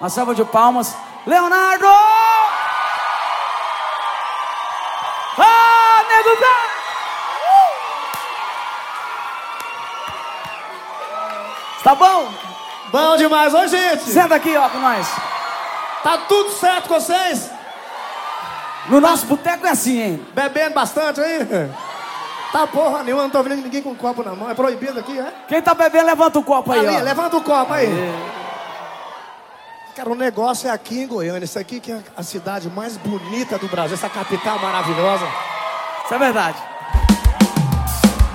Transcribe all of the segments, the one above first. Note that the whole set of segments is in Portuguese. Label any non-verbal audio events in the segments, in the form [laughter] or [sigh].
Uma salva de palmas. Leonardo! Ah, nego velho! Tá bom? Bom demais, oi gente! Senta aqui, ó, com nós. Tá tudo certo com vocês? No nosso boteco é assim, hein? Bebendo bastante aí? Tá porra nenhuma, não tô vendo ninguém com copo na mão. É proibido aqui, é? Quem tá bebendo, levanta o copo aí, Ali, ó. levanta o copo aí. Cara, o negócio é aqui em Goiânia. Isso aqui que é a cidade mais bonita do Brasil. Essa capital maravilhosa. Isso é verdade.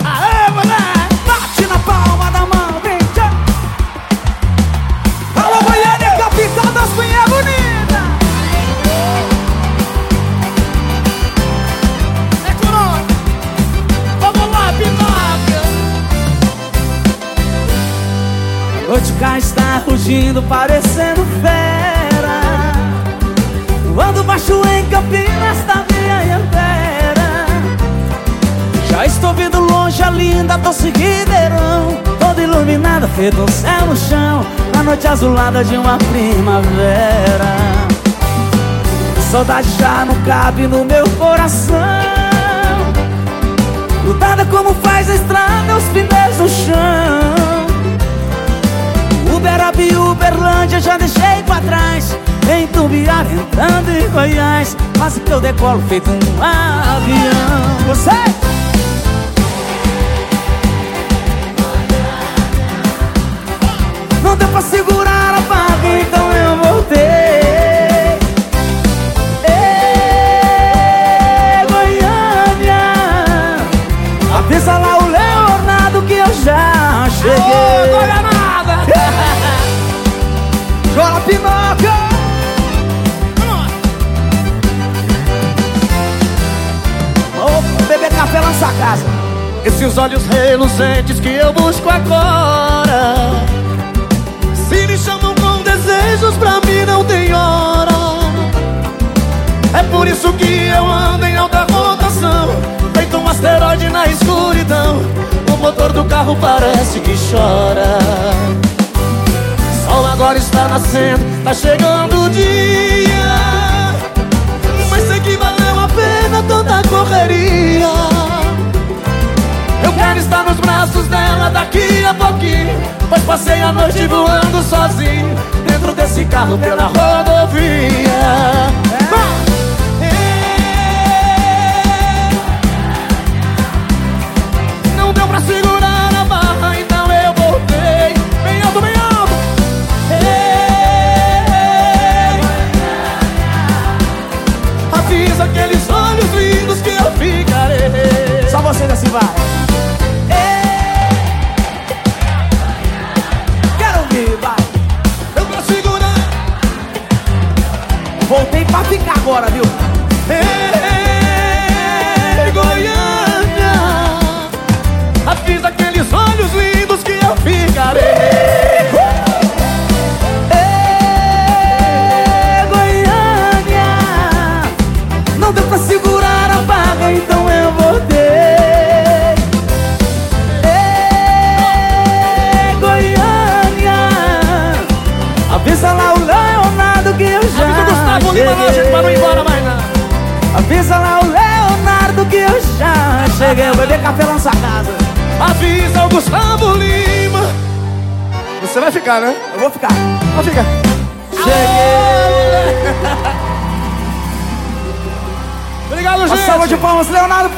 Aê, moleque! Bate na palma da mão, vem, tchau. Alô, Goiânia, capital das cunhas bonitas. É nós! Vamos lá, Pinóquio! A noite cá está rugindo, parecendo fera. Voando baixo em Campinas da minha antera. Já estou vendo longe a linda doce Ribeirão. Toda iluminada, feito um céu no chão. Na noite azulada de uma primavera. Saudade já não cabe no meu coração. Grudada como faz a estrada, os pneus Entrando em Goiás Quase que eu decolo feito um avião Você! Não deu pra segurar a barra, então eu voltei Ê, Goiânia Avisa lá o Leonardo que eu já cheguei Goianada! [laughs] Chora Pinóquio! Casa. Esses olhos reluzentes que eu busco agora Se me chamam com desejos, pra mim não tem hora. É por isso que eu ando em alta rotação Feito um asteroide na escuridão. O motor do carro parece que chora. Sol agora está nascendo, tá chegando o dia daqui a pouquinho Pois passei a noite voando sozinho Dentro desse carro pela rodovia Avisa lá o Leonardo que eu já Avisa o Gustavo Lima lá, gente, pra não ir embora mais não Avisa lá o Leonardo que eu já cheguei. Eu beber café lá na sua casa Avisa o Gustavo Lima. Você vai ficar, né? Eu vou ficar. Vai ficar. Cheguei. Obrigado, Uma gente. salva de palmas, Leonardo